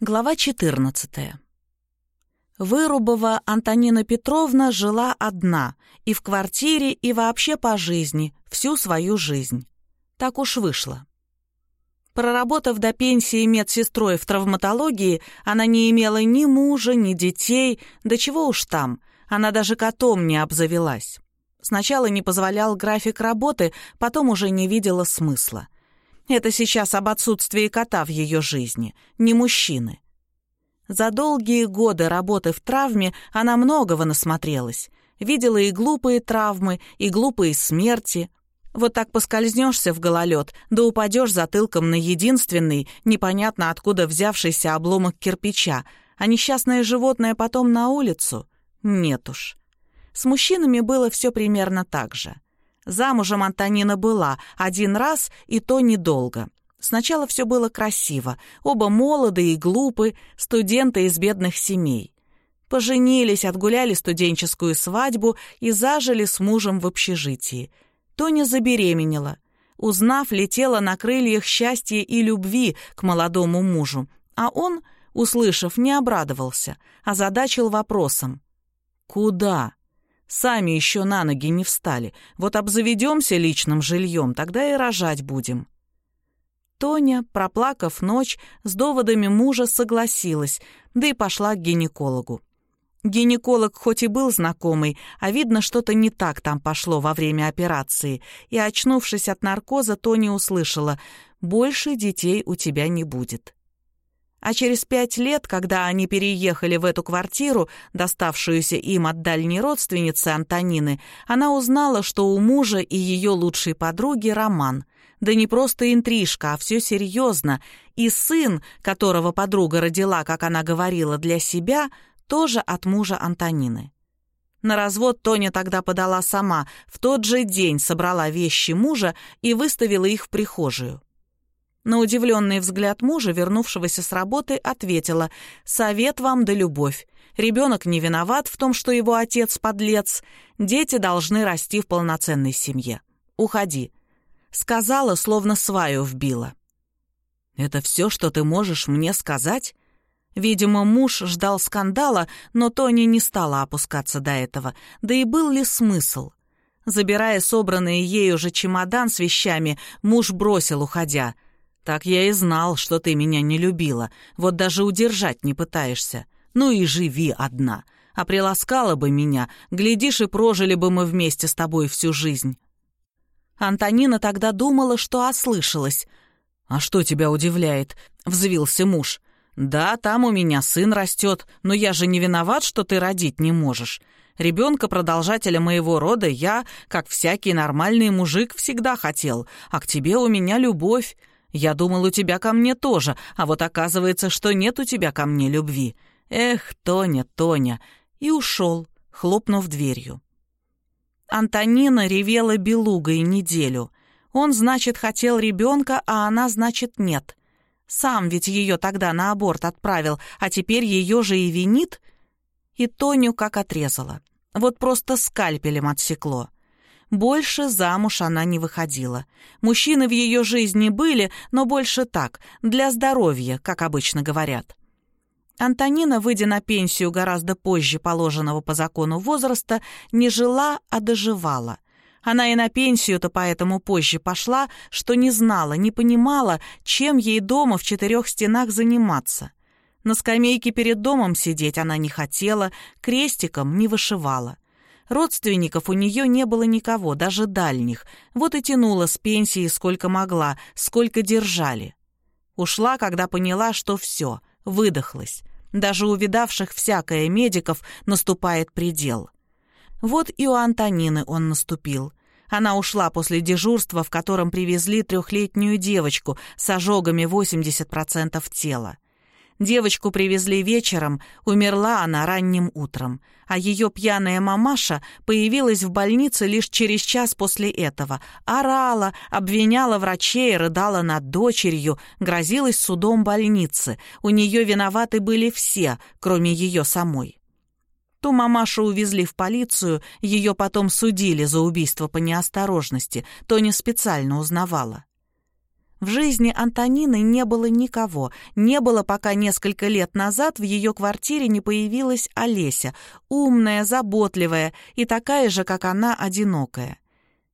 Глава 14. Вырубова Антонина Петровна жила одна и в квартире, и вообще по жизни, всю свою жизнь. Так уж вышло. Проработав до пенсии медсестрой в травматологии, она не имела ни мужа, ни детей, да чего уж там, она даже котом не обзавелась. Сначала не позволял график работы, потом уже не видела смысла. Это сейчас об отсутствии кота в ее жизни, не мужчины. За долгие годы работы в травме она многого насмотрелась. Видела и глупые травмы, и глупые смерти. Вот так поскользнешься в гололед, да упадешь затылком на единственный, непонятно откуда взявшийся обломок кирпича, а несчастное животное потом на улицу? Нет уж. С мужчинами было все примерно так же. Замужем Антонина была один раз, и то недолго. Сначала все было красиво. Оба молоды и глупы, студенты из бедных семей. Поженились, отгуляли студенческую свадьбу и зажили с мужем в общежитии. Тоня забеременела. Узнав, летела на крыльях счастья и любви к молодому мужу. А он, услышав, не обрадовался, а задачил вопросом. «Куда?» Сами еще на ноги не встали. Вот обзаведемся личным жильем, тогда и рожать будем». Тоня, проплакав ночь, с доводами мужа согласилась, да и пошла к гинекологу. Гинеколог хоть и был знакомый, а видно, что-то не так там пошло во время операции, и, очнувшись от наркоза, Тоня услышала «Больше детей у тебя не будет». А через пять лет, когда они переехали в эту квартиру, доставшуюся им от дальней родственницы Антонины, она узнала, что у мужа и ее лучшей подруги роман. Да не просто интрижка, а все серьезно. И сын, которого подруга родила, как она говорила, для себя, тоже от мужа Антонины. На развод Тоня тогда подала сама, в тот же день собрала вещи мужа и выставила их в прихожую. На удивленный взгляд мужа, вернувшегося с работы, ответила «Совет вам да любовь. Ребенок не виноват в том, что его отец подлец. Дети должны расти в полноценной семье. Уходи». Сказала, словно сваю вбила. «Это все, что ты можешь мне сказать?» Видимо, муж ждал скандала, но Тони не стала опускаться до этого. Да и был ли смысл? Забирая собранный ею же чемодан с вещами, муж бросил, уходя. «Так я и знал, что ты меня не любила. Вот даже удержать не пытаешься. Ну и живи одна. А приласкала бы меня, глядишь, и прожили бы мы вместе с тобой всю жизнь». Антонина тогда думала, что ослышалась. «А что тебя удивляет?» — взвился муж. «Да, там у меня сын растет, но я же не виноват, что ты родить не можешь. Ребенка-продолжателя моего рода я, как всякий нормальный мужик, всегда хотел, а к тебе у меня любовь. Я думал, у тебя ко мне тоже, а вот оказывается, что нет у тебя ко мне любви. Эх, Тоня, Тоня!» И ушел, хлопнув дверью. Антонина ревела белугой неделю. Он, значит, хотел ребенка, а она, значит, нет. Сам ведь ее тогда на аборт отправил, а теперь ее же и винит. И Тоню как отрезала. Вот просто скальпелем отсекло. Больше замуж она не выходила. Мужчины в ее жизни были, но больше так, для здоровья, как обычно говорят. Антонина, выйдя на пенсию гораздо позже положенного по закону возраста, не жила, а доживала. Она и на пенсию-то поэтому позже пошла, что не знала, не понимала, чем ей дома в четырех стенах заниматься. На скамейке перед домом сидеть она не хотела, крестиком не вышивала. Родственников у нее не было никого, даже дальних. Вот и тянула с пенсии сколько могла, сколько держали. Ушла, когда поняла, что все, выдохлась. Даже у видавших всякое медиков наступает предел. Вот и у Антонины он наступил. Она ушла после дежурства, в котором привезли трехлетнюю девочку с ожогами 80% тела. Девочку привезли вечером, умерла она ранним утром, а ее пьяная мамаша появилась в больнице лишь через час после этого. Орала, обвиняла врачей, рыдала над дочерью, грозилась судом больницы. У нее виноваты были все, кроме ее самой. Ту мамашу увезли в полицию, ее потом судили за убийство по неосторожности, то не специально узнавала. В жизни Антонины не было никого. Не было, пока несколько лет назад в ее квартире не появилась Олеся, умная, заботливая и такая же, как она, одинокая.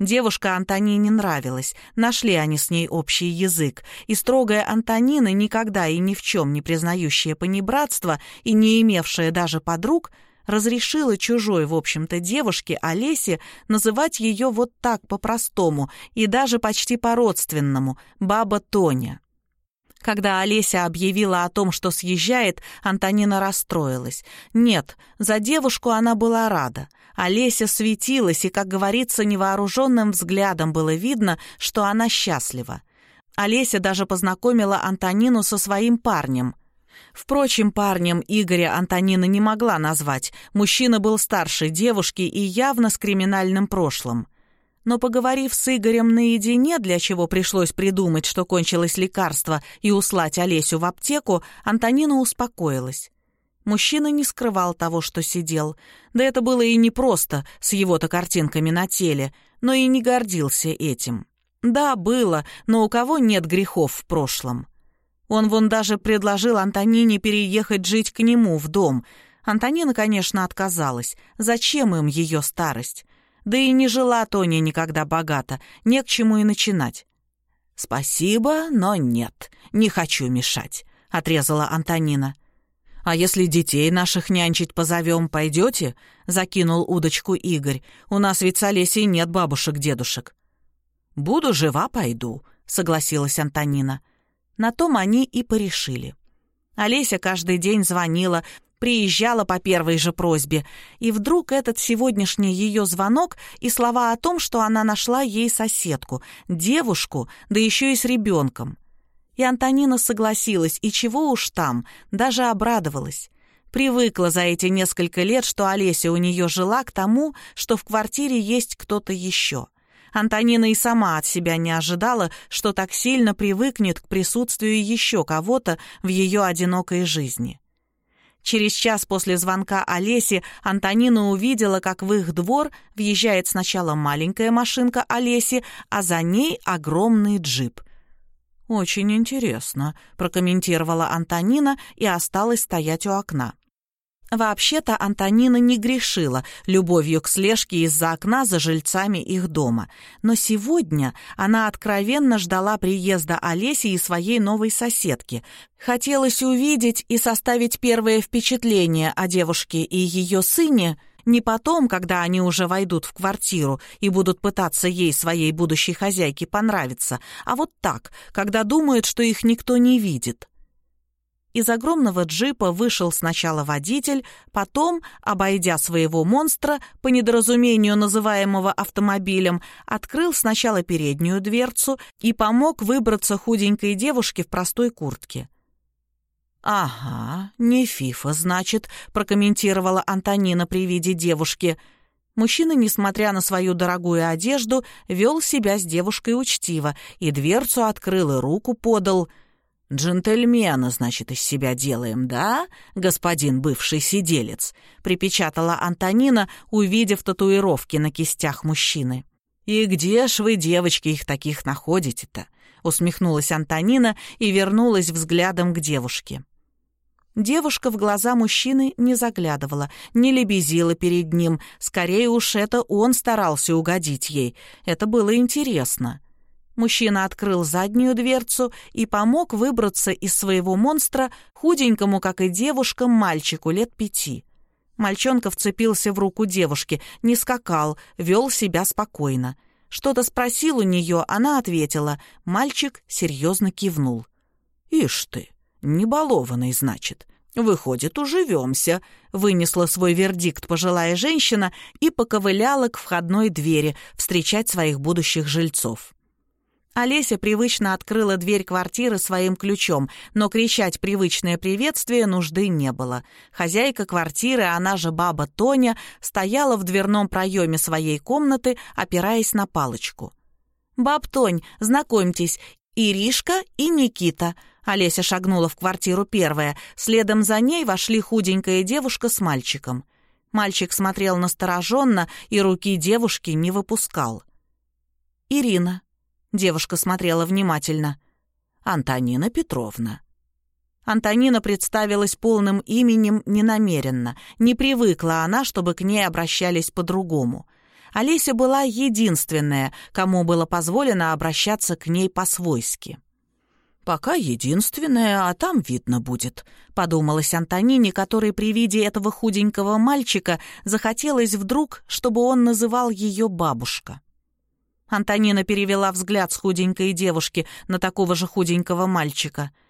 Девушка Антонине нравилась, нашли они с ней общий язык, и строгая Антонина, никогда и ни в чем не признающая понебратства и не имевшая даже подруг, разрешила чужой, в общем-то, девушке Олесе называть ее вот так по-простому и даже почти по-родственному — баба Тоня. Когда Олеся объявила о том, что съезжает, Антонина расстроилась. Нет, за девушку она была рада. Олеся светилась, и, как говорится, невооруженным взглядом было видно, что она счастлива. Олеся даже познакомила Антонину со своим парнем. Впрочем, парнем Игоря Антонина не могла назвать. Мужчина был старше девушки и явно с криминальным прошлым. Но поговорив с Игорем наедине, для чего пришлось придумать, что кончилось лекарство, и услать Олесю в аптеку, Антонина успокоилась. Мужчина не скрывал того, что сидел. Да это было и непросто с его-то картинками на теле, но и не гордился этим. Да, было, но у кого нет грехов в прошлом? Он вон даже предложил Антонине переехать жить к нему в дом. Антонина, конечно, отказалась. Зачем им ее старость? Да и не жила Тоня никогда богато, не к чему и начинать. «Спасибо, но нет, не хочу мешать», — отрезала Антонина. «А если детей наших нянчить позовем, пойдете?» — закинул удочку Игорь. «У нас ведь с Олесей нет бабушек-дедушек». «Буду жива, пойду», — согласилась Антонина. На том они и порешили. Олеся каждый день звонила, приезжала по первой же просьбе, и вдруг этот сегодняшний ее звонок и слова о том, что она нашла ей соседку, девушку, да еще и с ребенком. И Антонина согласилась, и чего уж там, даже обрадовалась. Привыкла за эти несколько лет, что Олеся у нее жила, к тому, что в квартире есть кто-то еще. Антонина и сама от себя не ожидала, что так сильно привыкнет к присутствию еще кого-то в ее одинокой жизни. Через час после звонка Олеси Антонина увидела, как в их двор въезжает сначала маленькая машинка Олеси, а за ней огромный джип — «Очень интересно», — прокомментировала Антонина и осталась стоять у окна. Вообще-то Антонина не грешила любовью к слежке из-за окна за жильцами их дома. Но сегодня она откровенно ждала приезда Олеси и своей новой соседки. Хотелось увидеть и составить первое впечатление о девушке и ее сыне — не потом, когда они уже войдут в квартиру и будут пытаться ей, своей будущей хозяйке, понравиться, а вот так, когда думают, что их никто не видит. Из огромного джипа вышел сначала водитель, потом, обойдя своего монстра, по недоразумению называемого автомобилем, открыл сначала переднюю дверцу и помог выбраться худенькой девушке в простой куртке. «Ага, не фифа, значит», — прокомментировала Антонина при виде девушки. Мужчина, несмотря на свою дорогую одежду, вел себя с девушкой учтиво и дверцу открыл и руку подал. «Джентльмена, значит, из себя делаем, да, господин бывший сиделец?» — припечатала Антонина, увидев татуировки на кистях мужчины. «И где ж вы, девочки, их таких находите-то?» — усмехнулась Антонина и вернулась взглядом к девушке. Девушка в глаза мужчины не заглядывала, не лебезила перед ним. Скорее уж это он старался угодить ей. Это было интересно. Мужчина открыл заднюю дверцу и помог выбраться из своего монстра худенькому, как и девушка, мальчику лет пяти. Мальчонка вцепился в руку девушки, не скакал, вел себя спокойно. Что-то спросил у нее, она ответила. Мальчик серьезно кивнул. «Ишь ты!» «Небалованный, значит. Выходит, уживемся», — вынесла свой вердикт пожилая женщина и поковыляла к входной двери встречать своих будущих жильцов. Олеся привычно открыла дверь квартиры своим ключом, но кричать привычное приветствие нужды не было. Хозяйка квартиры, она же баба Тоня, стояла в дверном проеме своей комнаты, опираясь на палочку. «Баб Тонь, знакомьтесь, Иришка и Никита», Олеся шагнула в квартиру первая. Следом за ней вошли худенькая девушка с мальчиком. Мальчик смотрел настороженно и руки девушки не выпускал. «Ирина». Девушка смотрела внимательно. Антонина Петровна». Антонина представилась полным именем ненамеренно. Не привыкла она, чтобы к ней обращались по-другому. Олеся была единственная, кому было позволено обращаться к ней по-свойски. «Пока единственная, а там видно будет», — подумалась Антонине, которой при виде этого худенького мальчика захотелось вдруг, чтобы он называл ее бабушка. Антонина перевела взгляд с худенькой девушки на такого же худенького мальчика —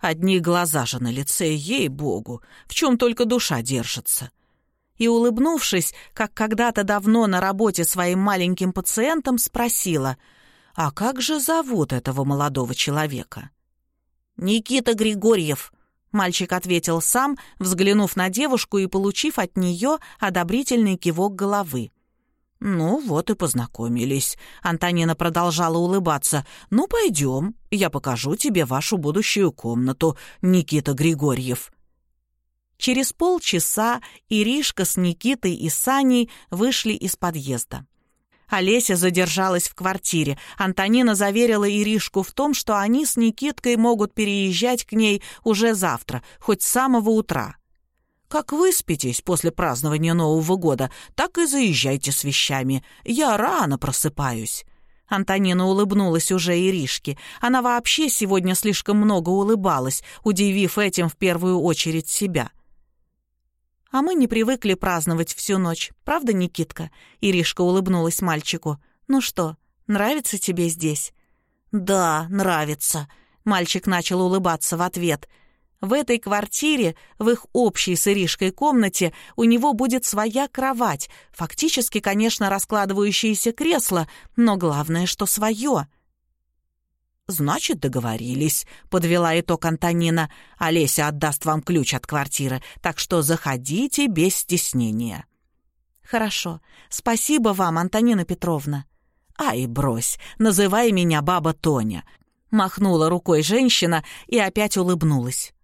Одни глаза же на лице, ей-богу, в чем только душа держится. И, улыбнувшись, как когда-то давно на работе своим маленьким пациентам, спросила, «А как же зовут этого молодого человека?» «Никита Григорьев», — мальчик ответил сам, взглянув на девушку и получив от нее одобрительный кивок головы. «Ну, вот и познакомились». Антонина продолжала улыбаться. «Ну, пойдем, я покажу тебе вашу будущую комнату, Никита Григорьев». Через полчаса Иришка с Никитой и Саней вышли из подъезда. Олеся задержалась в квартире. Антонина заверила Иришку в том, что они с Никиткой могут переезжать к ней уже завтра, хоть с самого утра. Как выспитесь после празднования Нового года, так и заезжайте с вещами. Я рано просыпаюсь». Антонина улыбнулась уже Иришке. Она вообще сегодня слишком много улыбалась, удивив этим в первую очередь себя. «А мы не привыкли праздновать всю ночь, правда, Никитка?» Иришка улыбнулась мальчику. «Ну что, нравится тебе здесь?» «Да, нравится», — мальчик начал улыбаться в ответ — в этой квартире, в их общей с Иришкой комнате, у него будет своя кровать, фактически, конечно, раскладывающееся кресло, но главное, что свое. «Значит, договорились», — подвела итог Антонина. «Олеся отдаст вам ключ от квартиры, так что заходите без стеснения». «Хорошо. Спасибо вам, Антонина Петровна». «Ай, брось, называй меня баба Тоня», — махнула рукой женщина и опять улыбнулась.